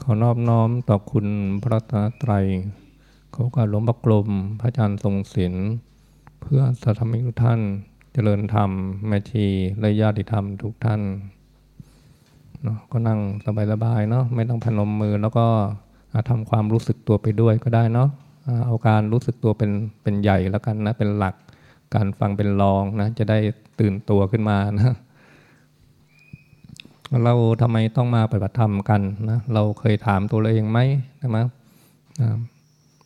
ขอนอบน้อมต่อคุณพระตาไตรขาการหลวงพระกลม พระอาจารย์ทรงศิลป์เพื่อสัตธรรมิกทุกท่านเจริญธรรมแม่ชีและญาติธรรมทุกท่านเนาะก็นั่งสบายๆเนาะไม่ต้องพนมมือแล้วก็ทำความรู้สึกตัวไปด้วยก็ได้เนาะเอาการรู้สึกตัวเป็นเป็นใหญ่แล้วกันนะเป็นหลักการฟังเป็นรองนะจะได้ตื่นตัวขึ้นมานะ เราทำไมต้องมาปฏิบัติธรรมกันนะเราเคยถามตัวเราเองไหมนะมั้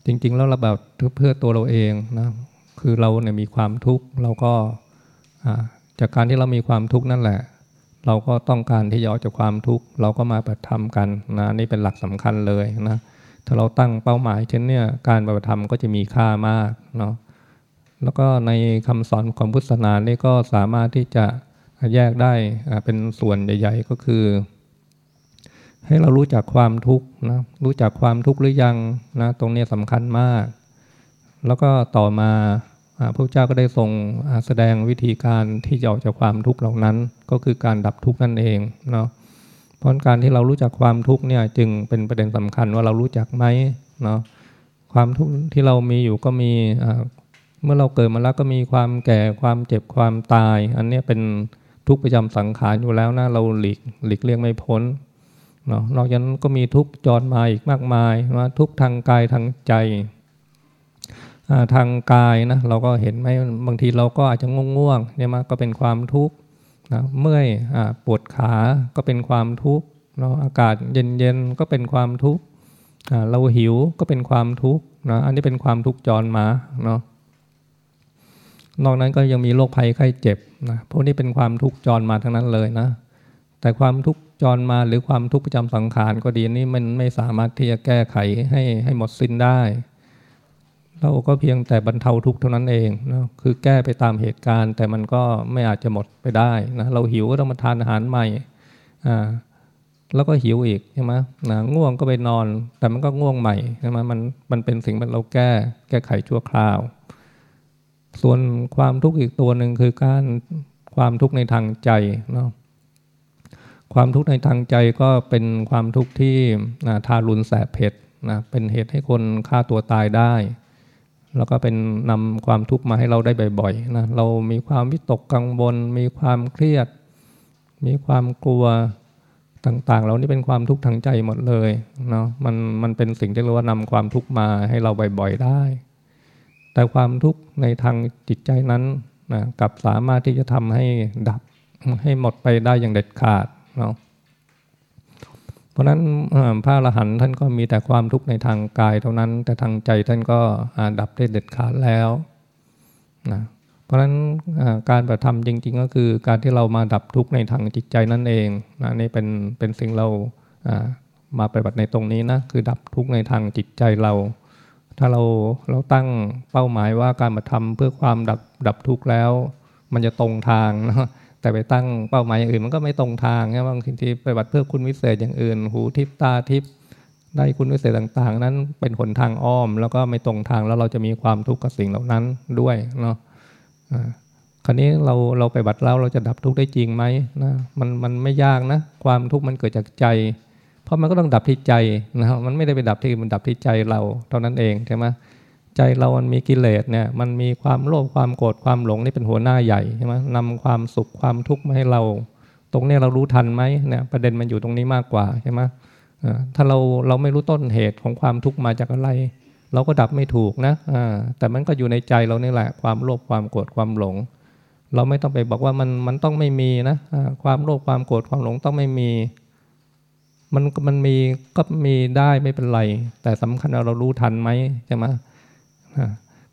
จริง ๆ แล้วเราแบบเพื่อตัวเราเองนะคือเราเนี่ยมีความทุกข์เราก็จากการที่เรามีความทุกข์นั่นแหละ เราก็ต้องการที่จะออกจากความทุกข์เราก็มาปฏิบัติธรรมกันนะนี่เป็นหลักสำคัญเลยนะถ้าเราตั้งเป้าหมายเช่นเนี่ยการปฏิบัติธรรมก็จะมีค่ามากเนาะแล้วก็ในคำสอนของพุทธศาสนาเนี่ก็สามารถที่จะ แยกได้เป็นส่วนใหญ่ๆก็คือ ให้เรารู้จักความทุกข์นะรู้จักความทุกข์หรือยังนะตรงนี้สำคัญมาก แล้วก็ต่อมาพระเจ้าก็ได้ทรงแสดงวิธีการที่จะออกจากความทุกข์เหล่านั้น ก็คือการดับทุกข์นั่นเองเนาะเพราะการที่เรารู้จักความทุกข์เนี่ยจึงเป็นประเด็นสำคัญว่าเรารู้จักไหมเนาะความทุกข์ที่เรามีอยู่ก็มีเมื่อเราเกิดมาแล้วก็มีความแก่ความเจ็บความตาย อันนี้เป็น ทุกข์ประจำสังขารอยู่แล้วนะเราหลีกหลีกเลี่ยงไม่พ้นเนาะนอกจากนั้นก็มีทุกข์จรมาอีกมากมายว่าทุกข์ทางกายทางใจทางกายนะเราก็เห็นไหมบางทีเราก็อาจจะง่วงๆเนี่ยมาก็เป็นความทุกข์นะเมื่อยปวดขาก็เป็นความทุกข์เนาะอากาศเย็นๆก็เป็นความทุกข์เราหิวก็เป็นความทุกข์นะอันนี้เป็นความทุกข์จรมาเนาะ นอกนั้นก็ยังมีโรคภัยไข้เจ็บนะพวกนี้เป็นความทุกข์จรมาทั้งนั้นเลยนะ แต่ความทุกข์จรมาหรือความทุกข์ประจำสังขารก็ดีนี่มันไม่สามารถที่จะแก้ไขให้ให้หมดสิ้นได้ เราก็เพียงแต่บรรเทาทุกข์เท่านั้นเองนะคือแก้ไปตามเหตุการณ์ แต่มันก็ไม่อาจจะหมดไปได้นะเราหิวก็ต้องมาทานอาหารใหม่อ่าแล้วก็หิวอีกใช่ไหมนะง่วงก็ไปนอน แต่มันก็ง่วงใหม่ใช่ไหมมันมันเป็นสิ่งที่เราแก้แก้ไขชั่วคราว ส่วนความทุกข์อีกตัวหนึ่งคือการความทุกข์ในทางใจเนาะความทุกข์ในทางใจก็เป็นความทุกข์ที่ทารุณแสบเผ็ดนะเป็นเหตุให้คนฆ่าตัวตายได้ แล้วก็เป็นนำความทุกข์มาให้เราได้บ่อยๆนะเรามีความวิตกกังวลมีความเครียด มีความกลัวต่างๆ เรานี่เป็นความทุกข์ทางใจหมดเลยเนาะมันมันเป็นสิ่งที่เราว่านำความทุกข์มาให้เราบ่อยๆได้ แต่ความทุกข์ในทางจิตใจนั้นนะกับสามารถที่จะทำให้ดับให้หมดไปได้อย่างเด็ดขาดเนาะเพราะนั้นพระอรหันต์ท่านก็มีแต่ความทุกข์ในทางกายเท่านั้น แต่ทางใจท่านก็ดับได้เด็ดขาดแล้วนะเพราะฉะนั้นการปฏิธรรมจริง ๆ ก็คือการที่เรามาดับทุกข์ในทางจิตใจนั่นเองนะนี่เป็นเป็นสิ่งเรามาปฏิบัติในตรงนี้นะคือดับทุกข์ในทางจิตใจเรา ถ้าเราเราตั้งเป้าหมายว่าการมาทำเพื่อความดับดับทุกข์แล้ว มันจะตรงทางนะแต่ไปตั้งเป้าหมายอย่างอื่นมันก็ไม่ตรงทางนะบางทีไปบัติเพื่อคุณวิเศษอย่างอื่น หูทิพตาทิพได้คุณวิเศษต่างๆ นั้นเป็นหนทางอ้อม แล้วก็ไม่ตรงทางแล้วเราจะมีความทุกข์กับสิ่งเหล่านั้นด้วยเนาะคราวนี้เราเราไปบัติแล้วเราจะดับทุกข์ได้จริงไหมนะมันมันไม่ยากนะ ความทุกข์มันเกิดจากใจ เพราะมันก็ต้องดับที่ใจนะครับมันไม่ได้ไปดับที่มันดับที่ใจเราเท่านั้นเองใช่ไหมใจเรามันมีกิเลสเนี่ยมันมีความโลภความโกรธความหลงนี่เป็นหัวหน้าใหญ่ใช่ไหมนำความสุขความทุกข์มาให้เรา ตรงนี้เรารู้ทันไหมเนี่ยประเด็นมันอยู่ตรงนี้มากกว่าใช่ไหมถ้าเราเราไม่รู้ต้นเหตุของความทุกข์มาจากอะไร เราก็ดับไม่ถูกนะแต่มันก็อยู่ในใจเรานี่แหละ ความโลภความโกรธความหลง เราไม่ต้องไปบอกว่ามันมันต้องไม่มีนะความโลภความโกรธความหลงต้องไม่มี มันมันมีก็มีได้ไม่เป็นไร แต่สำคัญเรารู้ทันไหมใช่ไหม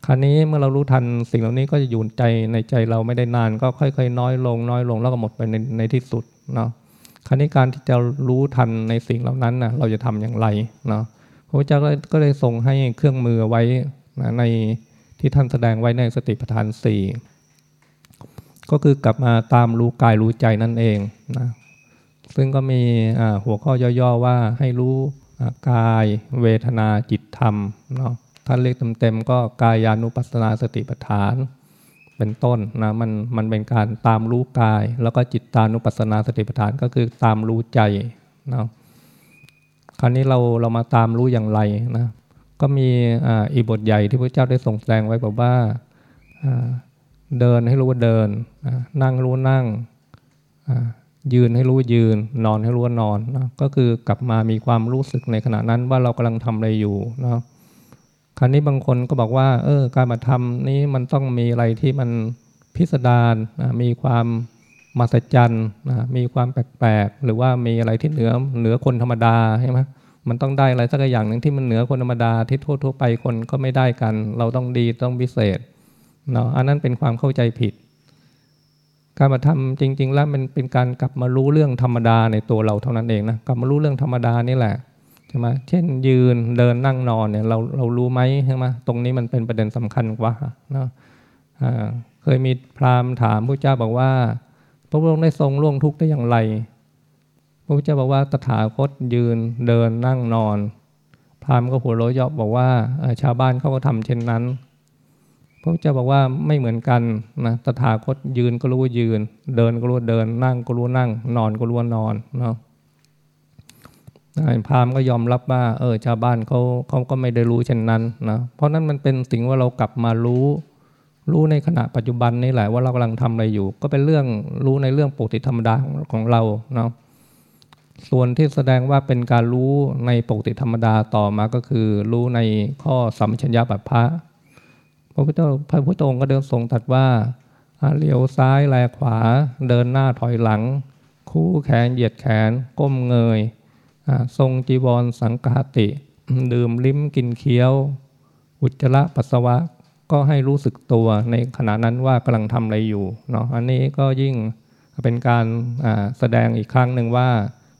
คราวนี้เมื่อเรารู้ทันสิ่งเหล่านี้ก็จะอยู่ใจในใจเราไม่ได้นาน ก็ค่อยๆน้อยลง น้อยลงแล้วก็หมดไปในในที่สุดเนาะคราวนี้การที่จะรู้ทันในสิ่งเหล่านั้นนะเราจะทำอย่างไรเนาะพระพุทธเจ้าก็เลยส่งให้เครื่องมือไว้นะในที่ท่านแสดงไว้ในสติปัฏฐานสี่ก็คือกลับมาตามรู้กายรู้ใจนั่นเองนะ ซึ่งก็มีหัวข้อย่อๆว่าให้รู้กายเวทนาจิตธรรมเนาะท่านเรียกเต็มๆก็กายานุปัสสนาสติปัฏฐาน เป็นต้นนะมันมันเป็นการตามรู้กาย แล้วก็จิตตานุปัสสนาสติปัฏฐานก็คือตามรู้ใจเนาะคราวนี้เราเรามาตามรู้อย่างไรนะก็มีอีบทใหญ่ที่พระเจ้าได้ทรงแสดงไว้บอกว่าเดินให้รู้ว่าเดินนั่งรู้นั่ง ยืนให้รู้ยืน นอนให้รู้ว่านอนนะก็คือกลับมามีความรู้สึกในขณะนั้นว่าเรากำลังทำอะไรอยู่นะคราวนี้บางคนก็บอกว่า เออ การมาทำนี้มันต้องมีอะไรที่มันพิสดารนะมีความมหัศจรรย์นะมีความแปลกๆหรือว่ามีอะไรที่เหนือเหนือคนธรรมดาใช่ไหมมันต้องได้อะไรสักอย่างหนึ่งที่มันเหนือคนธรรมดาที่ทั่วทั่วไปคนก็ไม่ได้กัน เราต้องดีต้องพิเศษเนาะอันนั้นเป็นความเข้าใจผิด การมาทำจริง ๆ แล้วมันเป็นการกลับมารู้เรื่องธรรมดาในตัวเราเท่านั้นเองนะกลับมารู้เรื่องธรรมดานี่แหละใช่ไหมเช่นยืนเดินนั่งนอนเนี่ยเราเรารู้ไหมใช่ไหมตรงนี้มันเป็นประเด็นสำคัญกว่าเนาะเคยมีพราหมณ์ถามพระเจ้าบอกว่า พระองค์ได้ทรงล่วงทุกข์ได้อย่างไร พระพุทธเจ้าบอกว่าตถาคตยืนเดินนั่งนอน พราหมณ์ก็หัวเราะเยาะบอกว่าชาวบ้านเขาก็ทำเช่นนั้น พระเจ้าบอกว่าไม่เหมือนกันนะตถาคตยืนก็รู้ว่ายืน เดินก็รู้เดิน นั่งก็รู้นั่ง นอนก็รู้นอนเนาะพราหมณ์ก็ยอมรับว่า เออชาวบ้านเขาเขาก็ไม่ได้รู้เช่นนั้นนะเพราะนั้นมันเป็นสิ่งว่าเรากลับมารู้ รู้ในขณะปัจจุบันนี่แหละว่าเรากำลังทำอะไรอยู่ ก็เป็นเรื่องรู้ในเรื่องปกติธรรมดาของเราเนาะส่วนที่แสดงว่าเป็นการรู้ในปกติธรรมดาต่อมาก็คือ รู้ในข้อสัมชัญญาปัปพระ ระพุทธพระพุทธองค์ก็เดินทรงตรัสว่าเลี้ยวซ้ายแลขวา เดินหน้าถอยหลัง คู่แขนเหยียดแขน ก้มเงยทรงจีวรสังกาติ ดื่มลิ้มกินเคี้ยว อุจจาระปัสสาวะก็ให้รู้สึกตัวในขณะนั้นว่ากำลังทำอะไรอยู่เนาะอันนี้ก็ยิ่งเป็นการแสดงอีกครั้งหนึ่งว่า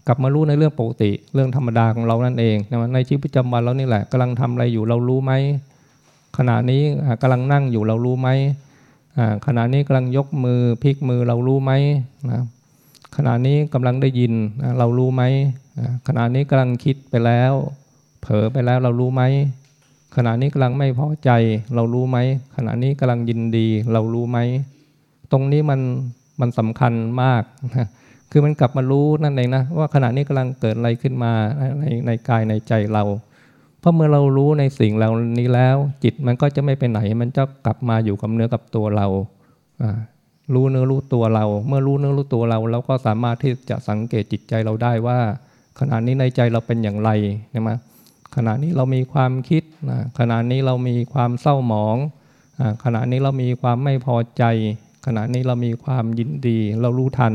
กลับมารู้ในเรื่องปกติ เรื่องธรรมดาของเรานั่นเองในชีวิตประจำวันเรานี่แหละกำลังทำอะไรอยู่เรารู้ไหม ขณะนี้กำลังนั่งอยู่เรารู้ไหมขณะนี้กำลังยกมือพลิกมือเรารู้ไหมนะขณะนี้กำลังได้ยินเรารู้ไหมขณะนี้กำลังคิดไปแล้ว เผลอไปแล้วเรารู้ไหมขณะนี้กำลังไม่พอใจเรารู้ไหมขณะนี้กำลังยินดีเรารู้ไหมตรงนี้มันมันสำคัญมากนะคือมันกลับมารู้นั่นเองนะว่าขณะนี้กำลังเกิดอะไรขึ้นมาในในกายในใจเรา เพราะเมื่อเรารู้ในสิ่งเหล่านี้แล้ว จิตมันก็จะไม่ไปไหน มันจะกลับมาอยู่กับเนื้อกับตัวเรา รู้เนื้อรู้ตัวเรา เมื่อรู้เนื้อรู้ตัวเราเราก็สามารถที่จะสังเกตจิตใจเราได้ว่า ขณะนี้ในใจเราเป็นอย่างไรใช่ไหมขณะนี้เรามีความคิดขณะนี้เรามีความเศร้าหมองขณะนี้เรามีความไม่พอใจ ขณะนี้เรามีความยินดี เรารู้ทัน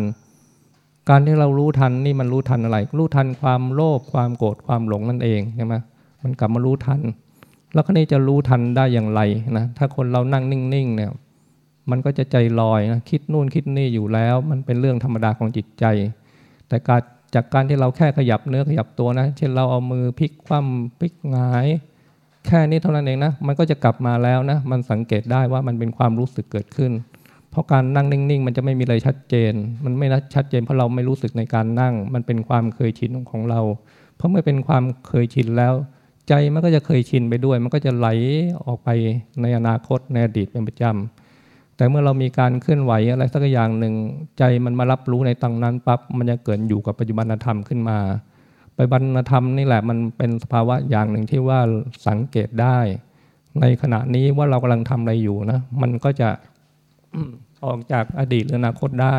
การที่เรารู้ทันนี่มันรู้ทันอะไร รู้ทันความโลภความโกรธความหลงนั่นเองใช่ไหม มันกลับมารู้ทัน แล้วก็นี่จะรู้ทันได้อย่างไรนะ ถ้าคนเรานั่งนิ่งๆเนี่ย มันก็จะใจลอยนะ คิดนู่นคิดนี่อยู่แล้ว มันเป็นเรื่องธรรมดาของจิตใจ แต่การจากการที่เราแค่ขยับเนื้อขยับตัวนะ เช่นเราเอามือพลิกคว่ำพลิกหงาย แค่นี้เท่านั้นเองนะ มันก็จะกลับมาแล้วนะ มันสังเกตได้ว่ามันเป็นความรู้สึกเกิดขึ้น เพราะการนั่งนิ่งๆ มันจะไม่มีอะไรชัดเจน มันไม่ชัดเจนเพราะเราไม่รู้สึกในการนั่ง มันเป็นความเคยชินของเรา เพราะเมื่อเป็นความเคยชินแล้ว ใจมันก็จะเคยชินไปด้วย มันก็จะไหลออกไปในอนาคตในอดีตเป็นประจำแต่เมื่อเรามีการเคลื่อนไหวอะไรสักอย่างหนึ่ง ใจมันมารับรู้ในตังนั้นปั๊บมันจะเกิดอยู่กับปัจจุบันธรรมขึ้นมาปัจจุบันธรรมนี่แหละมันเป็นสภาวะอย่างหนึ่งที่ว่าสังเกตได้ ในขณะนี้ว่าเรากำลังทำอะไรอยู่นะ มันก็จะออกจากอดีตหรืออนาคตได้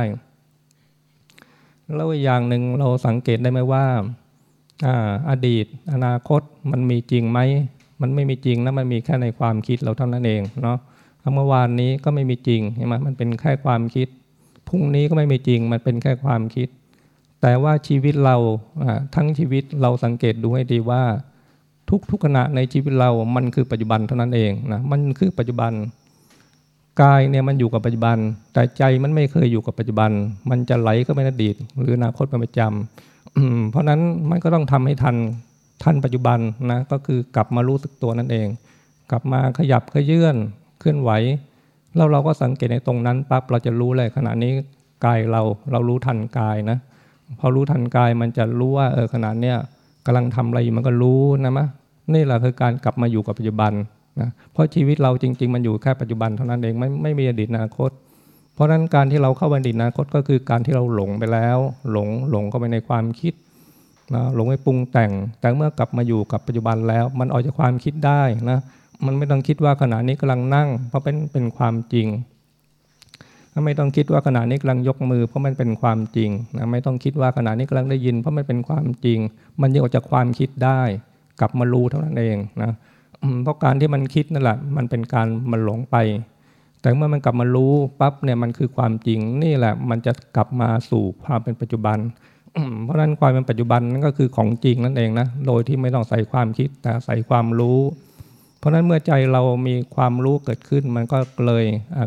แล้วอย่างหนึ่งเราสังเกตได้ไหมว่า อดีต อนาคตมันมีจริงไหมมันไม่มีจริงนะมันมีแค่ในความคิดเราเท่านั้นเองเนาะเมื่อวานนี้ก็ไม่มีจริงใช่ไหมมันเป็นแค่ความคิดพรุ่งนี้ก็ไม่มีจริง มันเป็นแค่ความคิด แต่ว่าชีวิตเราทั้งชีวิตเราสังเกตดูให้ดีว่า ทุกทุกขณะในชีวิตเรามันคือปัจจุบันเท่านั้นเองนะมันคือปัจจุบันกายเนี่ยมันอยู่กับปัจจุบัน แต่ใจมันไม่เคยอยู่กับปัจจุบัน มันจะไหลเข้าไปในอดีต หรืออนาคตเป็นประจำ เพราะนั้นมันก็ต้องทำให้ทันทันปัจจุบันนะก็คือกลับมารู้สึกตัวนั่นเอง กลับมาขยับขยื่นเคลื่อนไหวเราเราก็สังเกตในตรงนั้นปั๊บเราจะรู้เลยขณะนี้กายเราเรารู้ทันกายนะพอรู้ทันกายมันจะรู้ว่าเออขณะเนี้ยกำลังทำอะไรอยู่มันก็รู้นะมะนี่แหละคือการกลับมาอยู่กับปัจจุบันนะเพราะชีวิตเราจริง ๆ มันอยู่แค่ปัจจุบันเท่านั้นเองไม่ไม่มีอดีตอนาคต เพราะนั้นการที่เราเข้าอดีตอนาคตก็คือการที่เราหลงไปแล้ว หลงหลงเข้าไปในความคิดนะหลงไปปรุงแต่ง แต่เมื่อกลับมาอยู่กับปัจจุบันแล้ว มันออกจากความคิดได้นะมันไม่ต้องคิดว่าขณะนี้กำลังนั่ง เพราะเป็นเป็นความจริง ไม่ต้องคิดว่าขณะนี้กำลังยกมือ เพราะมันเป็นความจริงนะไม่ต้องคิดว่าขณะนี้กำลังได้ยิน เพราะมันเป็นความจริง มันยังออกจากความคิดได้ กลับมารู้เท่านั้นเองนะเพราะการที่มันคิดนั่นแหละมันเป็นการมันหลงไป แต่เมื่อมันกลับมารู้ปั๊บเนี่ยมันคือความจริงนี่แหละมันจะกลับมาสู่ความเป็นปัจจุบัน เพราะฉะนั้นความเป็นปัจจุบันนั่นก็คือของจริงนั่นเองนะโดยที่ไม่ต้องใส่ความคิดแต่ใส่ความรู้ เพราะฉะนั้นเมื่อใจเรามีความรู้เกิดขึ้น มันก็เลย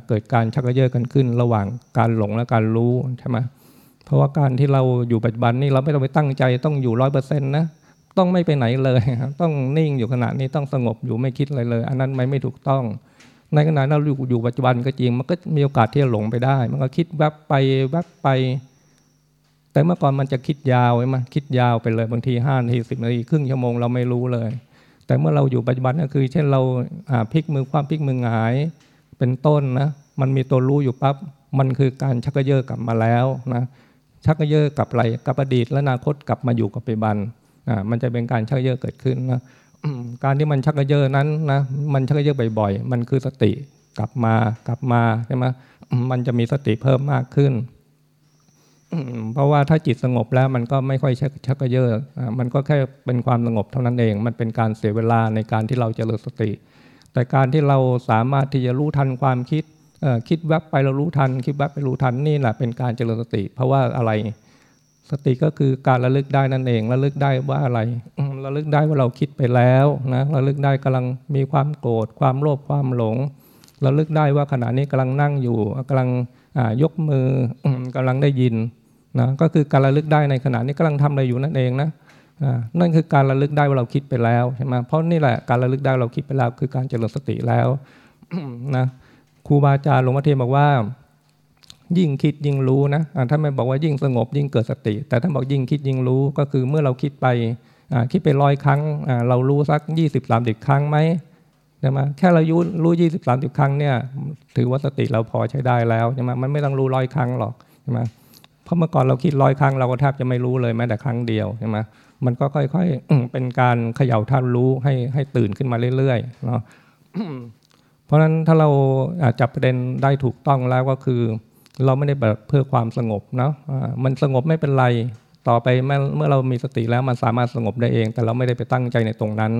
เกิดการชักเยอะกันขึ้น ระหว่างการหลงและการรู้ใช่ไหมเพราะว่าการที่เราอยู่ปัจจุบันนี่เราไม่ต้องไปตั้งใจต้องอยู่ร้อยเปอร์เซ็นต์นะต้องไม่ไปไหนเลยต้องนิ่งอยู่ขณะนี้ต้องสงบอยู่ไม่คิดอะไรเลย อันนั้นไม่ไม่ถูกต้อง ในขณะเราอยู่อยู่ปัจจุบันก็จริง มันก็มีโอกาสที่จะหลงไปได้ มันก็คิดแวบไปแวบไป แต่เมื่อก่อนมันจะคิดยาวใช่ไหมคิดยาวไปเลยบางทีห้านาทีสิบนาทีครึ่งชั่วโมงเราไม่รู้เลย แต่เมื่อเราอยู่ปัจจุบันก็คือ เช่นเราพลิกมือความพลิกมือหงายเป็นต้นนะมันมีตัวรู้อยู่ปั๊บมันคือการชักเยอะกลับมาแล้วนะชักเยอะกับอะไรกับอดีตและอนาคตกลับมาอยู่กับปัจจุบันอ่ามันจะเป็นการชักเยอะเกิดขึ้นนะ การที่มันชักกระเยอะนั้นนะมันชักกระเยอะบ่อยๆ มันคือสติกลับมากลับมาใช่ไหมมันจะมีสติเพิ่มมากขึ้นเพราะว่าถ้าจิตสงบแล้วมันก็ไม่ค่อยชักชักเยอะมันก็แค่เป็นความสงบเท่านั้นเอง มันเป็นการเสียเวลาในการที่เราจเจริญสติ แต่การที่เราสามารถที่จะรู้ทันความคิดคิดแวบไปเรารู้ทัน คิดแวบไปรู้ทันนี่แหละเป็นการเจริญสติ เพราะว่าอะไร สติก็คือการระลึกได้นั่นเอง ระลึกได้ว่าอะไร ระลึกได้ว่าเราคิดไปแล้วนะระลึกได้กำลังมีความโกรธความโลภความหลง ระลึกได้ว่าขณะนี้กำลังนั่งอยู่กำลังยกมือกำลังได้ยินนะก็คือการระลึกได้ในขณะนี้กำลังทำอะไรอยู่นั่นเองนะนั่นคือการระลึกได้ว่าเราคิดไปแล้วใช่ไหมเพราะนี่แหละการระลึกได้เราคิดไปแล้ว คือการเจริญสติแล้วนะครูบาอาจารย์หลวงพ่อเทียนบอกว่า ยิ่งคิดยิ่งรู้นะท่านไม่บอกว่ายิ่งสงบยิ่งเกิดสติ แต่ท่านบอกยิ่งคิดยิ่งรู้ก็คือเมื่อเราคิดไปคิดไปร้อยครั้งเรารู้สักยี่สิบสามสิบครั้งไหมใช่ไหมแค่เรายุรู้ยี่สิบสามสิบครั้งเนี่ย ถือว่าสติเราพอใช้ได้แล้วใช่ไหมมันไม่ต้องรู้ร้อยครั้งหรอกใช่ไหมเพราะเมื่อก่อนเราคิดร้อยครั้งเราก็แทบจะไม่รู้เลยแม้แต่ครั้งเดียวใช่ไหมมันก็ค่อยๆเป็นการเขย่าท่านรู้ให้ให้ตื่นขึ้นมาเรื่อยๆเนาะเพราะฉะนั้นถ้าเราจับประเด็นได้ถูกต้องแล้วก็คือ เราไม่ได้แบบเพื่อความสงบเนาะมันสงบไม่เป็นไร ต่อไปเมื่อเรามีสติแล้วมันสามารถสงบได้เอง แต่เราไม่ได้ไปตั้งใจในตรงนั้น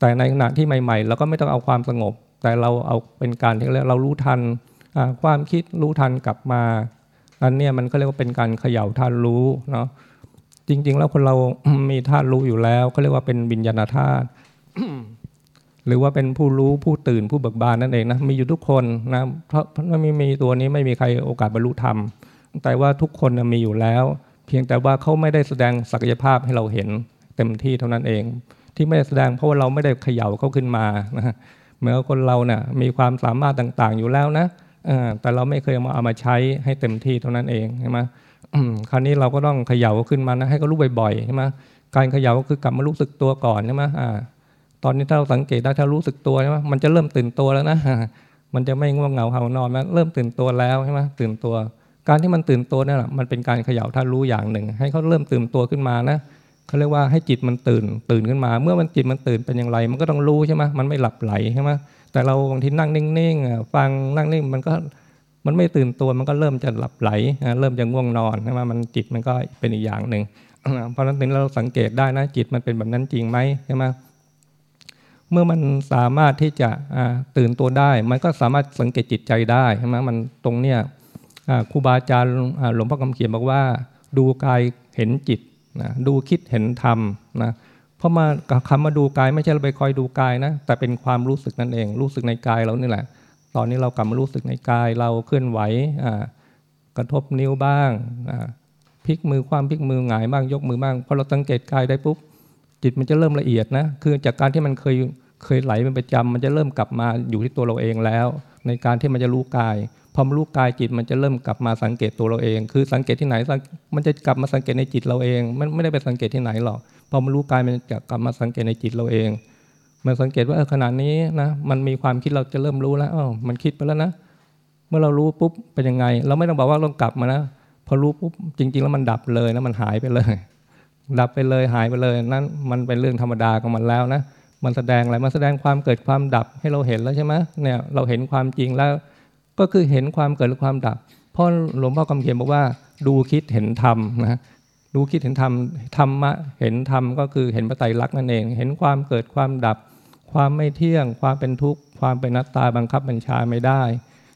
แต่ในขณะที่ใหม่ๆเราก็ไม่ต้องเอาความสงบ แต่เราเอาเป็นการที่เรารู้ทันความคิดรู้ทันกลับมา อันนี้มันก็เรียกว่าเป็นการเขย่าธาตุรู้เนาะจริง ๆ แล้วคนเรามีธาตุรู้อยู่แล้วเขาเรียกว่าเป็นวิญญาณธาตุ หรือว่าเป็นผู้รู้ผู้ตื่นผู้เบิกบานนั่นเองนะมีอยู่ทุกคนนะเพราะถ้าไม่มีตัวนี้ไม่มีใครโอกาสบรรลุธรรม แต่ว่าทุกคนมีอยู่แล้ว เพียงแต่ว่าเขาไม่ได้แสดงศักยภาพให้เราเห็นเต็มที่เท่านั้นเอง ที่ไม่ได้แสดงเพราะว่าเราไม่ได้เขย่าเขาขึ้นมานะเมื่อคนเราเนะ่ยมีความสามารถต่างๆอยู่แล้วนะแต่เราไม่เคยมาเอามาใช้ให้เต็มที่เท่านั้นเองใช่ไหมคราวนี้เราก็ต้องเขย่าขึ้นมานะให้เขารู้บ่อยๆใช่ไหมการเขย่าก็คือกลับมารู้สึกตัวก่อนใช่ไหม ตอนนี้ถ้าเราสังเกตได้ถ้ารู้สึกตัวใช่ไหมมันจะเริ่มตื่นตัวแล้วนะมันจะไม่ง่วงเหงาเหานอนแล้วเริ่มตื่นตัวแล้วใช่ไหมตื่นตัว การที่มันตื่นตัวนี่แหละมันเป็นการเขย่าถ้ารู้อย่างหนึ่ง ให้เขาเริ่มตื่นตัวขึ้นมานะเขาเรียกว่าให้จิตมันตื่นตื่นขึ้นมา เมื่อมันจิตมันตื่นเป็นอย่างไร มันก็ต้องรู้ใช่ไหมมันไม่หลับไหลใช่ไหมแต่เราบางทีนั่งนิ่งๆฟังนั่งนิ่งมันก็มันไม่ตื่นตัวมันก็เริ่มจะหลับไหล เริ่มจะง่วงนอนใช่ไหมมันจิตมันก็เป็นอีกอย่างหนึ่งเพราะฉะนั้นเราสังเกตได้นะจิตมันเป็นแบบนั้นจริงไหมใช่ไหม เมื่อมันสามารถที่จะตื่นตัวได้ มันก็สามารถสังเกตจิตใจได้ใช่ไหมมันตรงเนี้ยครูบาอาจารย์หลวงพ่อคำเขียนบอกว่า ดูกายเห็นจิตนะดูคิดเห็นธรรมนะเพราะมาคำมาดูกายไม่ใช่เราไปคอยดูกายนะแต่เป็นความรู้สึกนั่นเอง รู้สึกในกายเรานี่แหละ ตอนนี้เรากลับมารู้สึกในกายเราเคลื่อนไหวกระทบนิ้วบ้างพลิกมือความพลิกมือหงายบ้างยกมือบ้างพอเราสังเกตกายได้ปุ๊บจิตมันจะเริ่มละเอียดนะคือจากการที่มันเคย เคยไหลเป็นประจำมันจะเริ่มกลับมาอยู่ที่ตัวเราเองแล้ว ในการที่มันจะรู้กายพอมรู้กายจิตมันจะเริ่มกลับมาสังเกตตัวเราเอง คือสังเกตที่ไหนมันจะกลับมาสังเกตในจิตเราเอง มันไม่ได้ไปสังเกตที่ไหนหรอกพอมรู้กายมันจะกลับมาสังเกตในจิตเราเองมันสังเกตว่าขนาดนี้นะมันมีความคิดเราจะเริ่มรู้แล้วอ๋อมันคิดไปแล้วนะเมื่อเรารู้ปุ๊บเป็นยังไง เราไม่ต้องบอกว่าต้องกลับมานะพอรู้ปุ๊บจริง ๆ แล้วมันดับเลยนะมันหายไปเลย ดับไปเลยหายไปเลยนั่นมันเป็นเรื่องธรรมดาของมันแล้วนะ มันแสดงอะไรมันแสดงความเกิดความดับให้เราเห็นแล้วใช่ไหมเนี่ยเราเห็นความจริงแล้ว ก็คือเห็นความเกิดและความดับพราะหลวงพ่อคำเขียนบอกว่า ดูคิดเห็นธรรมนะดูคิดเห็นธรรมธรรมะเห็นธรรมก็คือเห็นปไตรลักษณ์นั่นเอง เห็นความเกิดความดับ ความไม่เที่ยง ความเป็นทุกข์ความเป็นนัตตาบังคับบัญชาไม่ได้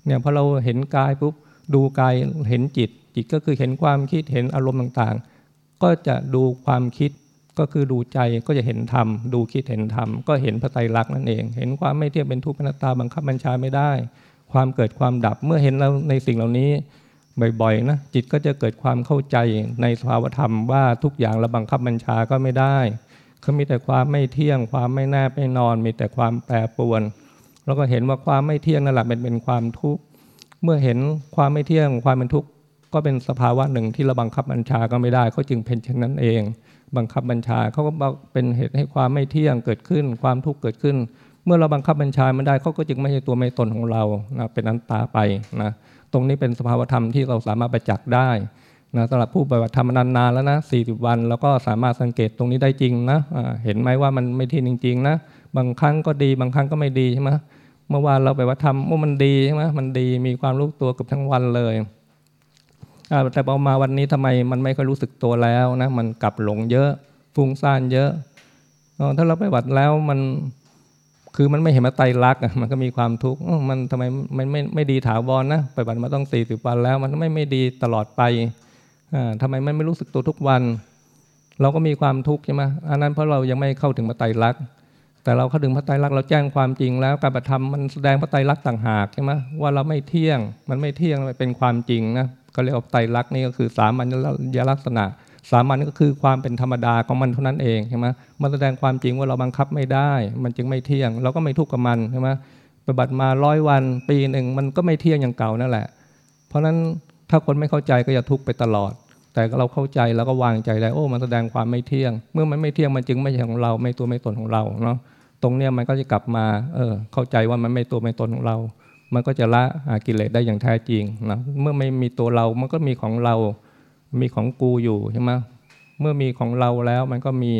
เนี่ยพอเราเห็นกายปุ๊บดูกายเห็นจิต จิตก็คือเห็นความคิดเห็นอารมณ์ต่างๆ ก็จะดูความคิด ก็คือดูใจก็จะเห็นธรรม ดูคิดเห็นธรรม ก็เห็นพระไตรลักษณ์นั่นเอง เห็นความไม่เที่ยงเป็นทุกข์เป็นนัตตาบังคับบัญชาไม่ได้ ความเกิดความดับเมื่อเห็นเราในสิ่งเหล่านี้บ่อยๆนะจิตก็จะเกิดความเข้าใจในสภาวธรรมว่าทุกอย่างเราบังคับบัญชาก็ไม่ได้เขามีแต่ความไม่เที่ยง ความไม่แน่ไม่นอน มีแต่ความแปรปรวน แล้วก็เห็นว่าความไม่เที่ยงนั่นแหละเป็นเป็นความทุกข์เมื่อเห็นความไม่เที่ยงความเป็นทุกข์ก็เป็นสภาวะหนึ่งที่เราบังคับบัญชาก็ไม่ได้เขาจึงเป็นเช่นนั้นเอง บังคับบัญชาเขาก็เป็นเหตุให้ความไม่เที่ยงเกิดขึ้น ความทุกข์เกิดขึ้น เมื่อเราบังคับบัญชาไม่ได้เขาก็จึงไม่ใช่ตัวไม่ตนของเรานะเป็นอันตาไปนะตรงนี้เป็นสภาวธรรมที่เราสามารถประจักษ์ได้นะสำหรับผู้ปฏิบัติธรรมนานๆแล้วนะสี่สิบวัน แล้วก็สามารถสังเกตตรงนี้ได้จริงนะเห็นไหมว่ามันไม่ที่จริงๆนะบางครั้งก็ดีบางครั้งก็ไม่ดีใช่ไหมเมื่อวานเราไปวัดธรรมว่ามันดีใช่ไหมมันดีมีความรู้ตัวกับทั้งวันเลย แต่พอมาวันนี้ทำไมมันไม่ค่อยรู้สึกตัวแล้วนะมันกลับหลงเยอะฟุ้งซ่านเยอะถ้าเราไปวัดแล้วมันคือมันไม่เห็นมาไตรักมันก็มีความทุกข์มันทำไมมันไม่ไม่ดีถาวรนะไปบัตรมาต้องสี่สิบวันแล้ว มันไม่ไม่ดีตลอดไปทำไมมันไม่รู้สึกตัวทุกวัน เราก็มีความทุกข์ใช่ไหมอันนั้นเพราะเรายังไม่เข้าถึงมาไตรักแต่เราเข้าถึงพระไตรลักษณ์เราแจ้งความจริงแล้วการปฏิธรรมมันแสดงพระไตรลักษณ์ต่างหากใช่ไหมว่าเราไม่เที่ยงมันไม่เที่ยงเป็นความจริงนะ ก็เรียกว่าไตรลักษณ์นี่ก็คือสามัญลักษณะ สามัญก็คือความเป็นธรรมดาของมันเท่านั้นเองใช่ไหมมันแสดงความจริงว่าเราบังคับไม่ได้ มันจึงไม่เที่ยง เราก็ไม่ทุกข์กับมันใช่ไหมปฏิบัติมาร้อยวันปีหนึ่งมันก็ไม่เที่ยงอย่างเก่านั่นแหละ เพราะฉะนั้นถ้าคนไม่เข้าใจก็จะทุกข์ไปตลอด แต่เราเข้าใจแล้วก็วางใจได้โอ้ มันแสดงความไม่เที่ยง เมื่อมันไม่เที่ยงมันจึงไม่ใช่ของเรา ไม่ตัวไม่ตนของเราเนาะตรงเนี้ยมันก็จะกลับมาเออเข้าใจว่ามันไม่ตัวไม่ตนของเรา มันก็จะละกิเลสได้อย่างแท้จริงนะเมื่อไม่มีตัวเรามันก็มีของเรา มีของกูอยู่ใช่ไหมเมื่อมีของเราแล้วมันก็มี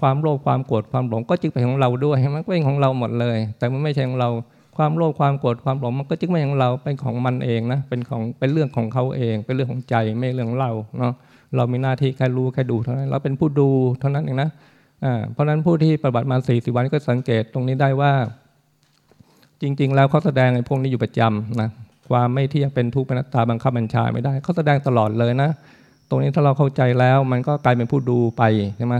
ความโลภความโกรธความหลงก็จึงเป็นของเราด้วยมันก็เป็นของเราหมดเลย แต่มันไม่ใช่ของเราความโลภความโกรธความหลงมันก็จึงไม่ของเราเป็นของมันเองนะเป็นของเป็นเรื่องของเขาเอง เป็นเรื่องของใจไม่เรื่องของเราเนาะเรามีหน้าที่แค่รู้แค่ดูเท่านั้นเราเป็นผู้ดูเท่านั้นเองนะเพราะฉะนั้นผู้ที่ปฏิบัติมาสี่สิบวันก็สังเกตตรงนี้ได้ว่า จริง ๆ แล้วเขาแสดงในพวกนี้อยู่ประจำนะความไม่เที่ยงเป็นทุกข์เป็นนัตตาบังคับบัญชาไม่ได้เขาแสดงตลอดเลยนะ ตรงนี้ถ้าเราเข้าใจแล้วมันก็กลายเป็นผู้ดูไปใช่ไหม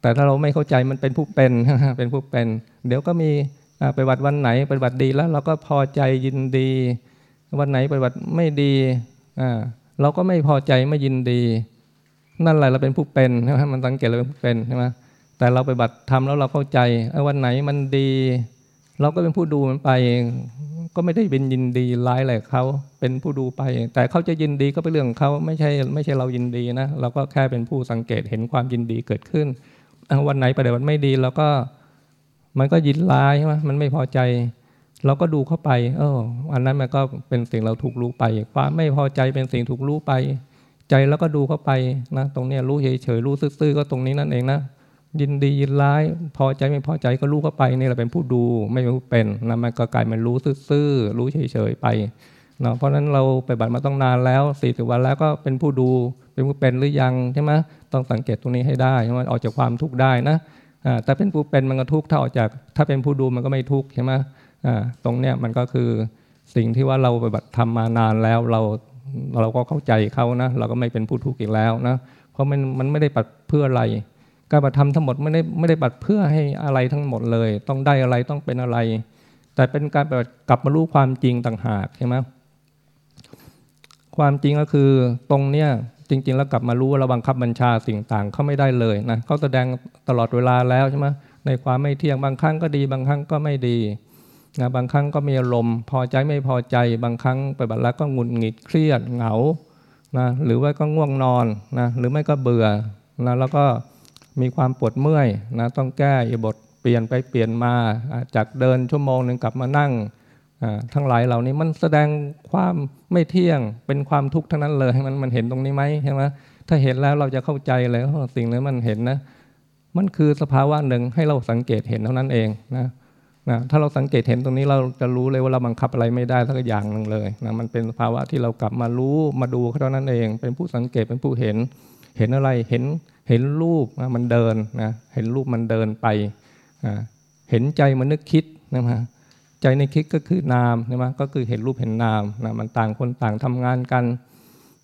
แต่ถ้าเราไม่เข้าใจมันเป็นผู้เป็นเป็นผู้เป็น เดี๋ยวก็มีไปบัติวันไหนปฏิบัติดีแล้วเราก็พอใจยินดี วันไหนปฏิบัติไม่ดีเราก็ไม่พอใจไม่ยินดี นั่นแหละเราเป็นผู้เป็นใช่ไหมมันสังเกตเราเป็นผู้เป็นใช่ไหมแต่เราไปบัติทำแล้วเราเข้าใจวันไหนมันดี เราก็เป็นผู้ดูมันไปก็ไม่ได้เป็นยินดีร้ายอะไรเขาเป็นผู้ดูไป แต่เขาจะยินดีก็เป็นเรื่องของเขาไม่ใช่ไม่ใช่เรายินดีนะ เราก็แค่เป็นผู้สังเกตเห็นความยินดีเกิดขึ้น วันไหนประเดี๋ยวมันไม่ดีเราก็มันก็ยินร้ายใช่ไหมมันไม่พอใจ เราก็ดูเข้าไป เอออันนั้นมันก็เป็นสิ่งเราถูกรู้ไป ความไม่พอใจเป็นสิ่งถูกรู้ไป ใจแล้วก็ดูเข้าไปนะ ตรงนี้รู้เฉยเฉยรู้ซื่อๆก็ตรงนี้นั่นเองนะ ยินดียินร้าย พอใจไม่พอใจก็รู้เข้าไปนี่เราเป็นผู้ดูไม่เป็นผู้เป็นนะมันก็กลายเป็นรู้ซื่อๆรู้เฉยๆไปเนาะเพราะฉะนั้นเราไปบัตรมาต้องนานแล้วสี่สิบวันแล้วก็เป็นผู้ดูเป็นผู้เป็นหรือยังใช่ไหมต้องสังเกตตรงนี้ให้ได้ใช่ไหมออกจากความทุกข์ได้นะแต่เป็นผู้เป็นมันก็ทุกข์ถ้าออกจาก ถ้าเป็นผู้ดูมันก็ไม่ทุกข์ใช่ไหมตรงเนี้ยมันก็คือสิ่งที่ว่าเราไปบัตรทำมานานแล้วเราเราก็เข้าใจเขานะ เราก็ไม่เป็นผู้ทุกข์อีกแล้วนะเพราะมันมันไม่ได้ปัดเพื่ออะไร การปฏิธรรมทั้งหมดไม่ได้ไม่ได้บัตรเพื่อให้อะไรทั้งหมดเลย ต้องได้อะไรต้องเป็นอะไร แต่เป็นการแบบกลับมารู้ความจริงต่างหากใช่ไหมความจริงก็คือตรงเนี้ยจริง ๆ แล้วกลับมารู้ว่าเราบังคับบัญชาสิ่งต่างเขาไม่ได้เลยนะเขาแสดงตลอดเวลาแล้วใช่ไหมในความไม่เที่ยงบางครั้งก็ดีบางครั้งก็ไม่ดีนะบางครั้งก็มีอารมณ์พอใจไม่พอใจ บางครั้งไปบัตรแล้วก็หงุดหงิดเครียดเหงานะหรือว่าก็ง่วงนอนนะหรือไม่ก็เบื่อนะแล้วก็ มีความปวดเมื่อยนะต้องแก้อิบทเปลี่ยนไปเปลี่ยนมาจากเดินชั่วโมงหนึ่งกลับมานั่งทั้งหลายเหล่านี้มันแสดงความไม่เที่ยงเป็นความทุกข์ทั้งนั้นเลยมันมันเห็นตรงนี้ไหมใช่ไหมถ้าเห็นแล้วเราจะเข้าใจเลยว่าสิ่งนั้มันเห็นนะ มันคือสภาวะหนึ่งให้เราสังเกตเห็นเท่านั้นเองนะนะถ้าเราสังเกตเห็นตรงนี้เราจะรู้เลยว่าเราบังคับอะไรไม่ได้สักอย่างหนึ่งเลยนะมันเป็นสภาวะที่เรากลับมารู้มาดูเท่านั้นเอง เป็นผู้สังเกตเป็นผู้เห็น เห็นอะไรเห็น เห็นรูปนะมันเดินนะเห็นรูปมันเดินไปนะเห็นใจมันนึกคิดนะฮะใจในคิดก็คือนามนะก็คือเห็นรูปเห็นนามนะมันต่างคนต่างทำงานกัน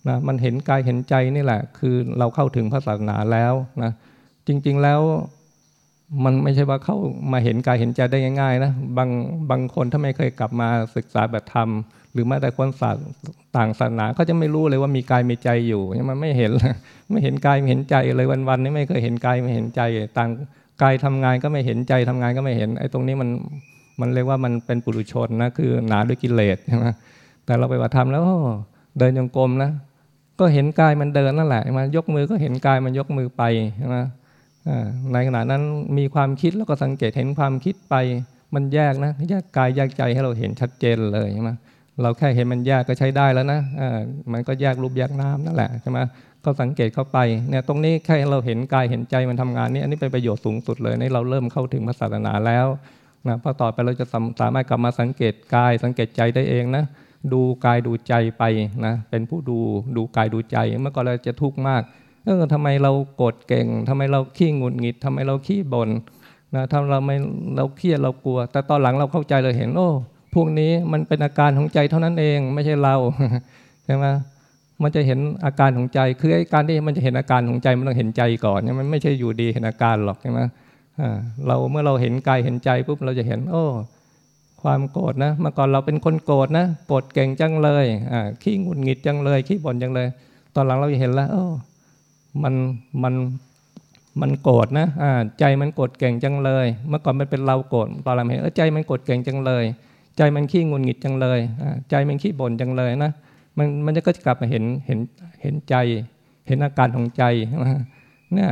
นะมันเห็นกายเห็นใจนี่แหละ คือเราเข้าถึงพระศาสนาแล้วนะจริง ๆแล้ว มันไม่ใช่ว่าเข้ามาเห็นกายเห็นใจได้ง่ายๆนะบางบางคนถ้าไม่เคยกลับมาศึกษาแบบธรรม หรือแม้แต่คนศาสตร์ต่างศาสนาก็จะไม่รู้เลยว่ามีกายมีใจอยู่มันไม่เห็นไม่เห็นกายไม่เห็นใจเลยวันๆนี้ไม่เคยเห็นกายไม่เห็นใจต่างกายทำงานก็ไม่เห็นใจทำงานก็ไม่เห็นไอ้ตรงนี้มันมันเรียกว่ามันเป็นปุถุชนนะคือหนาด้วยกิเลสใช่ไหมแต่เราไปว่าทำแล้วเดินยงกลมนะก็เห็นกายมันเดินนั่นแหละมายกมือก็เห็นกายมันยกมือไปใช่ไหม ในขณะนั้นมีความคิดแล้วก็สังเกตเห็นความคิดไปมันแยกนะแยกกายแยกใจให้เราเห็นชัดเจนเลยใช่ไหมเราแค่เห็นมันแยกก็ใช้ได้แล้วนะมันก็แยกรูปแยกน้ำนั่นแหละใช่ไหมก็สังเกตเข้าไปเนี่ยตรงนี้แค่เราเห็นกายเห็นใจมันทำงานนี่อันนี้เป็นประโยชน์สูงสุดเลยนี่เราเริ่มเข้าถึงศาสนาแล้วนะพอต่อไปเราจะสามารถกลับมาสังเกตกายสังเกตใจได้เองนะดูกายดูใจไปนะเป็นผู้ดูดูกายดูใจเมื่อก่อนเราจะทุกข์มาก เออทำไมเราโกรธเก่งทำไมเราขี้งุนงิดทำไมเราขี้บ่นนะทำเราไม่เราเครียดเรากลัว แต่ตอนหลังเราเข้าใจเราเห็นโอ้พวกนี้มันเป็นอาการของใจเท่านั้นเองไม่ใช่เราใช่ไหมมันจะเห็นอาการของใจคือไอ้การที่มันจะเห็นอาการของใจมันต้องเห็นใจก่อนมันไม่ใช่อยู่ดีเห็นอาการหรอกใช่ไหมเราเมื่อเราเห็นกายเห็นใจปุ๊บเราจะเห็น โอ้ความโกรธนะเมื่อก่อนเราเป็นคนโกรธนะโกรธเก่งจังเลยอ่าขี้งุนงิดจังเลยขี้บ่นจังเลย ตอนหลังเราจะเห็นแล้วโอ้ มันมันมันโกรธนะอ่าใจมันโกรธเก่งจังเลย เมื่อก่อนมันเป็นเราโกรธตอนหลังเห็นเออใจมันโกรธเก่งจังเลย ใจมันขี้งุนงิดจังเลยอ่าใจมันขี้บ่นจังเลยนะมันมันจะก็จะกลับมาเห็นเห็นเห็นใจ เห็นอาการของใจเนี่ย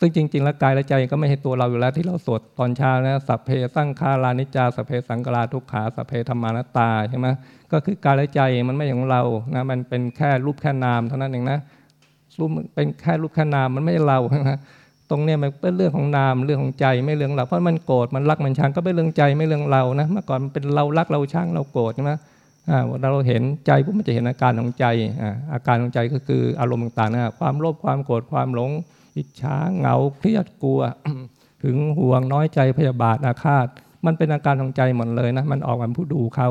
ซึ่งจริง ๆ แล้วกายและใจก็ไม่ใช่ตัวเราอยู่แล้วที่เราสวดตอนเช้านะสัพเพสังขารานิจจาสัพเพสังกราทุกขาสัพเพธรรมานตตาใช่ไหมก็คือกายและใจมันไม่ใช่ของเรานะมันเป็นแค่รูปแค่นามเท่านั้นเองนะ รูปเป็นแค่รูปแค่นามมันไม่ใช่เราใช่ไหมตรงเนี้ยมันเป็นเรื่องของนามเรื่องของใจไม่เรื่องเราเพราะมันโกรธมันรักมันชังก็เป็นเรื่องใจไม่เรื่องเรานะเมื่อก่อนมันเป็นเรารักเราชังเราโกรธใช่ไหมเราเห็นใจปุ๊บมันจะเห็นอาการของใจอาการของใจก็คืออารมณ์ต่างๆนะความโลภความโกรธความหลง อิจฉาเหงาเครียดกลัว ถึงห่วงน้อยใจพยาบาทอาฆาต มันเป็นอาการของใจหมดเลยนะมันออกมาผู้ดูเขา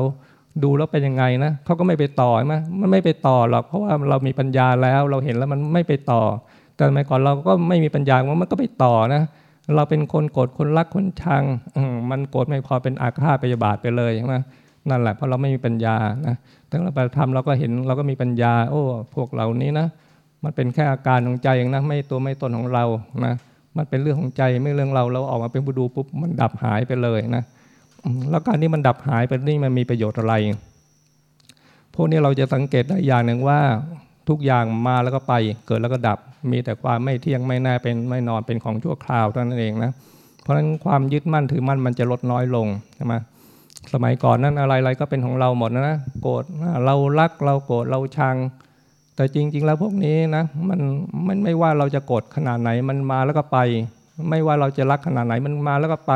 ดูแล้วเป็นยังไงนะเขาก็ไม่ไปต่อไหมมันไม่ไปต่อหรอกเพราะว่าเรามีปัญญาแล้วเราเห็นแล้วมันไม่ไปต่อ แต่เมื่อก่อนเราก็ไม่มีปัญญาว่ามันก็ไปต่อนะเราเป็นคนโกรธคนรักคนชังมันโกรธไม่พอเป็นอาฆาตพยาบาทไปเลยใช่ไหมนั่นแหละเพราะเราไม่มีปัญญานะแต่เราไปทำเราก็เห็นเราก็มีปัญญา โอ้พวกเรานี้นะ มันเป็นแค่อาการของใจเองนะไม่ตัวไม่ตนของเรานะมันเป็นเรื่องของใจไม่เรื่องเราเราออกมาเป็นผู้ดูปุ๊บมันดับหายไปเลยนะ แล้วการที่มันดับหายไปนี่มันมีประโยชน์อะไร พวกนี้เราจะสังเกตได้อย่างหนึ่งว่าทุกอย่างมาแล้วก็ไป เกิดแล้วก็ดับ มีแต่ความไม่เที่ยงไม่แน่เป็นไม่นอนเป็นของชั่วคราวเท่านั้นเองนะเพราะฉะนั้นความยึดมั่นถือมั่นมันจะลดน้อยลงใช่ไหมสมัยก่อนนั้นอะไรๆก็เป็นของเราหมดนะ โกรธเรารักเราโกรธเราชัง แต่จริง ๆ แล้วพวกนี้นะมันมันไม่ว่าเราจะโกรธขนาดไหนมันมาแล้วก็ไป ไม่ว่าเราจะรักขนาดไหนมันมาแล้วก็ไป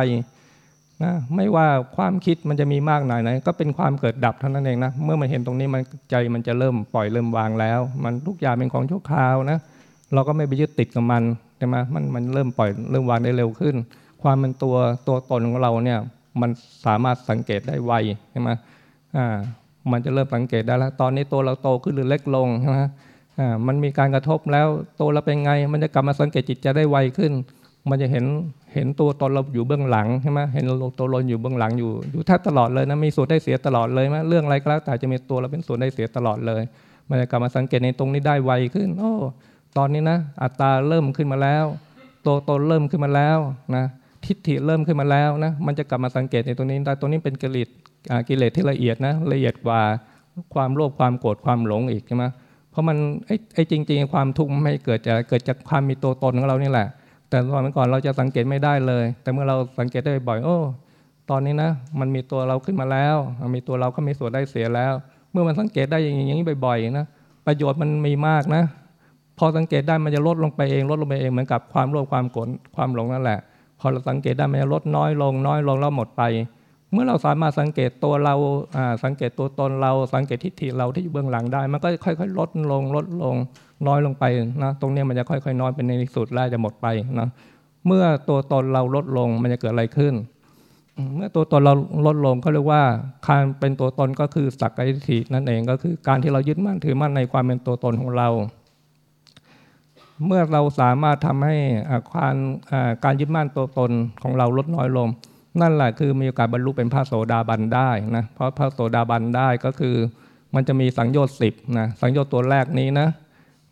นะไม่ว่าความคิดมันจะมีมากหน่อยไหนก็เป็นความเกิดดับเท่านั้นเองนะเมื่อมันเห็นตรงนี้มันใจมันจะเริ่มปล่อยเริ่มวางแล้ว มันทุกอย่างเป็นของชั่วคราวนะเราก็ไม่ไปยึดติดกับมันใช่ไหมมันมันเริ่มปล่อยเริ่มวางได้เร็วขึ้น ความเป็นตัวตัวตนของเราเนี่ยมันสามารถสังเกตได้ไวใช่ไหมอ่ามันจะเริ่มสังเกตได้แล้ว ตอนนี้ตัวเราโตขึ้นหรือเล็กลงใช่ไหมอ่ามันมีการกระทบแล้วโตแล้วเป็นไง มันจะกลับมาสังเกตจิตจะได้ไวขึ้น มันจะเห็นเห็นตัวตนเราอยู่เบื้องหลังใช่ไหมเห็นตัวตนอยู่เบื้องหลังอยู่อยู่แทบตลอดเลยนะมีส่วนได้เสียตลอดเลยไหมเรื่องอะไรก็แล้วแต่จะมีตัวเราเป็นส่วนได้เสียตลอดเลย มันจะกลับมาสังเกตในตรงนี้ได้ไวขึ้น โอ้ตอนนี้นะ อัตตาเริ่มขึ้นมาแล้ว ตัวตนเริ่มขึ้นมาแล้วนะทิฏฐิเริ่มขึ้นมาแล้วนะมันจะกลับมาสังเกตในตรงนี้ได้ตรงนี้เป็นกิเลสกิเลสที่ละเอียดนะละเอียดกว่าความโลภความโกรธความหลงอีกใช่ไหมเพราะมันไอ้จริงๆความทุกข์ไม่เกิดจากเกิดจากความมีตัวตนของเรานี่แหละ แต่ตอนก่อนเราจะสังเกตไม่ได้เลย แต่เมื่อเราสังเกตได้บ่อย โอ้ ตอนนี้นะ มันมีตัวเราขึ้นมาแล้ว มีตัวเราก็มีส่วนได้เสียแล้ว เมื่อมันสังเกตได้อย่างนี้บ่อยๆนะประโยชน์มันมีมากนะพพอสังเกตได้มันจะลดลงไปเองลดลงไปเองเหมือนกับความโลภความโกรธความหลงนั่นแหละ พอเราสังเกตได้มันจะลดน้อยลง น้อยลงแล้วหมดไป เมื่อเราสามารถสังเกตตัวเราสังเกตตัวตนเรา สังเกตทิฏฐิเราที่อยู่เบื้องหลังได้ มันก็ค่อย ๆ ลดลงลดลง น้อยลงไปนะตรงนี้มันจะค่อยๆ น้อยเป็นในที่สุดแล้วจะหมดไปนะเมื่อตัวตนเราลดลงมันจะเกิดอะไรขึ้น เมื่อตัวตนเราลดลงก็เรียกว่าการเป็นตัวตนก็คือสักกายทิฏฐินั่นเองก็คือการที่เรายึดมั่นถือมั่นในความเป็นตัวตนของเรา เมื่อเราสามารถทำให้การการยึดมั่นตัวตนของเราลดน้อยลง นั่นแหละคือมีโอกาสบรรลุเป็นพระโสดาบันได้นะเพราะพระโสดาบันได้ก็คือ มันจะมีสังโยชน์สิบนะสังโยชน์ตัวแรกนี้นะ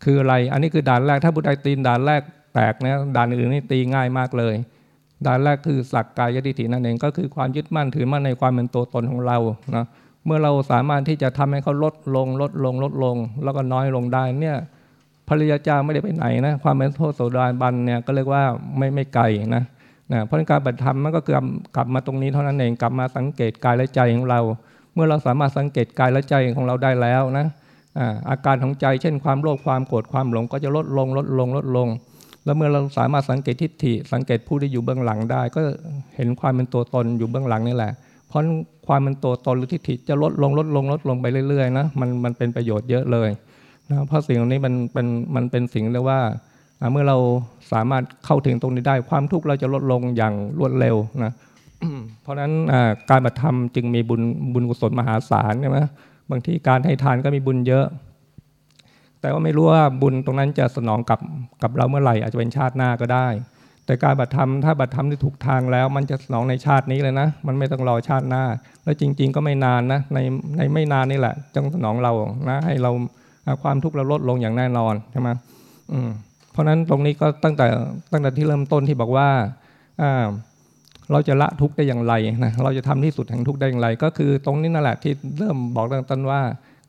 คืออะไร อันนี้คือด่านแรก ถ้าบุตรตีนด่านแรกแตกนะด่านอื่นนี่ตีง่ายมากเลย ด่านแรกคือสักกายทิฏฐินั่นเองก็คือความยึดมั่นถือมั่นในความเป็นตัวตนของเรานะเมื่อเราสามารถที่จะทำให้เขาลดลงลดลงลดลง แล้วก็น้อยลงได้เนี่ยภริยาเจ้าไม่ได้ไปไหนนะความเป็นโทษโสดาบันเนี่ยก็เรียกว่าไม่ไม่ไกลนะนะเพราะการปฏิธรรมมันก็คือกลับมาตรงนี้เท่านั้นเองกลับมาสังเกตกายและใจของเรา เมื่อเราสามารถสังเกตกายและใจของเราได้แล้วนะ อาการของใจ เช่นความโลภความโกรธความหลงก็จะลดลงลดลงลดลง แล้วเมื่อเราสามารถสังเกตทิฏฐิ สังเกตผู้ที่อยู่เบื้องหลังได้ ก็เห็นความเป็นตัวตนอยู่เบื้องหลังนี่แหละ เพราะความเป็นตัวตนหรือทิฏฐิจะลดลงลดลงลดลงไปเรื่อยๆนะมันมันเป็นประโยชน์เยอะเลยนะเพราะสิ่งเหล่านี้มันเป็นมันเป็นสิ่งเรียกว่าเมื่อเราสามารถเข้าถึงตรงนี้ได้ ความทุกข์เราจะลดลงอย่างรวดเร็วนะเพราะฉะนั้นการบัตธรรมจึงมีบุญบุญกุศลมหาศาลใช่ไหม บางทีการให้ทานก็มีบุญเยอะ แต่ว่าไม่รู้ว่าบุญตรงนั้นจะสนองกับกับเราเมื่อไหร่อาจจะเป็นชาติหน้าก็ได้ แต่การบัตธรรมถ้าบัตธรรมที่ถูกทางแล้ว มันจะสนองในชาตินี้เลยนะ มันไม่ต้องรอชาติหน้า แล้วจริง ๆ ก็ไม่นานนะในในไม่นานนี่แหละจงสนองเรานะให้เราความทุกข์เราลดลงอย่างแน่นอนใช่ไหมเพราะฉะนั้นตรงนี้ก็ตั้งแต่ตั้งแต่ที่เริ่มต้นที่บอกว่า เราจะละทุกข์ได้อย่างไรนะเราจะทำที่สุดแห่งทุกข์ได้อย่างไร ก็คือตรงนี้นั่นแหละที่เริ่มบอกตั้งต้นว่า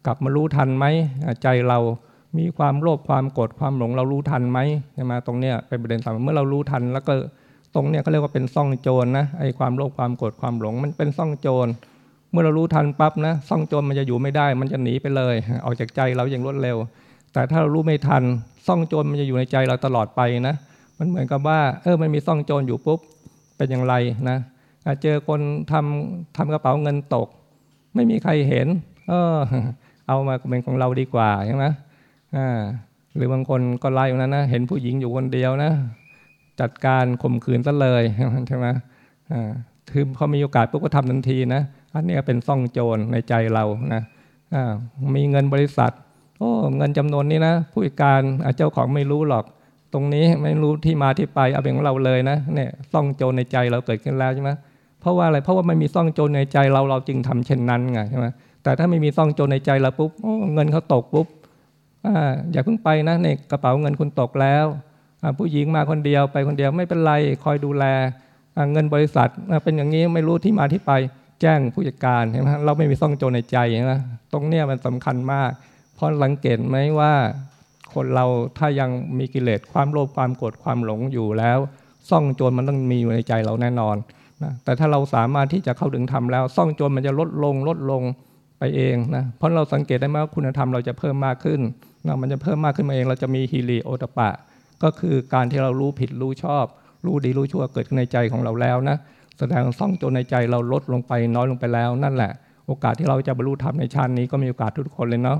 กลับมารู้ทันไหมใจเรามีความโลภความโกรธความหลงเรารู้ทันไหมใช่ไหมตรงเนี้ยเป็นประเด็นสำคัญเมื่อเรารู้ทัน แล้วก็ตรงเนี้ยเขาเรียกว่าเป็นซ่องโจรนะไอ้ความโลภความโกรธความหลง มันเป็นซ่องโจร เมื่อเรารู้ทันปั๊บนะซ่องโจรมันจะอยู่ไม่ได้ มันจะหนีไปเลย ออกจากใจเราอย่างรวดเร็ว แต่ถ้าเรารู้ไม่ทันซ่องโจรมันจะอยู่ในใจเราตลอดไปนะ มันเหมือนกับว่าเออมันมีซ่องโจรอยู่ปุ๊บ เป็นอย่างไรนะเจอคนทำทำกระเป๋าเงินตก ไม่มีใครเห็น เออ เอามาเป็นของเราดีกว่าใช่ไหมอ่าหรือบางคนก็ไล่อย่างนั้นนะเห็นผู้หญิงอยู่คนเดียวนะ จัดการข่มขืนซะเลยใช่ไหมอ่าคือพอมีโอกาสปุ๊บก็ทำทันทีนะอันนี้เป็นซ่องโจรในใจเรานะมีเงินบริษัท โอ้เงินจำนวนนี้นะ ผู้การเจ้าของไม่รู้หรอก ตรงนี้ไม่รู้ที่มาที่ไปเอาเป็นของเราเลยนะเนี่ยซ่องโจรในใจเราเกิดขึ้นแล้วใช่ไหมเพราะว่าอะไรเพราะว่ามันมีซ่องโจรในใจเราเราจึงทำเช่นนั้นไงใช่ไหมแต่ถ้าไม่มีซ่องโจรในใจเราปุ๊บเงินเขาตกปุ๊บออย่าเพิ่งไปนะในกระเป๋าเงินคุณตกแล้วผู้หญิงมาคนเดียวไปคนเดียวไม่เป็นไรคอยดูแลเงินบริษัทเป็นอย่างนี้ไม่รู้ที่มาที่ไปแจ้งผู้จัดการใช่ไหมเราไม่มีซ่องโจรในใจนะตรงเนี้ยมันสำคัญมากเพราะสังเกตไหมว่า คนเราถ้ายังมีกิเลสความโลภความโกรธความหลงอยู่แล้ว ซ่องโจรมันต้องมีอยู่ในใจเราแน่นอนนะแต่ถ้าเราสามารถที่จะเข้าถึงธรรมแล้ว ซ่องโจรมันจะลดลงลดลงไปเองนะเพราะเราสังเกตได้ไหมว่าคุณธรรมเราจะเพิ่มมากขึ้นนะมันจะเพิ่มมากขึ้นมาเองเราจะมีฮิริโอตปะ ก็คือการที่เรารู้ผิดรู้ชอบ รู้ดีรู้ชั่วเกิดขึ้นในใจของเราแล้วนะแสดงซ่องโจรในใจเราลดลงไปน้อยลงไปแล้วนั่นแหละ โอกาสที่เราจะบรรลุธรรมในชาตินี้ก็มีโอกาสทุกคนเลยเนาะ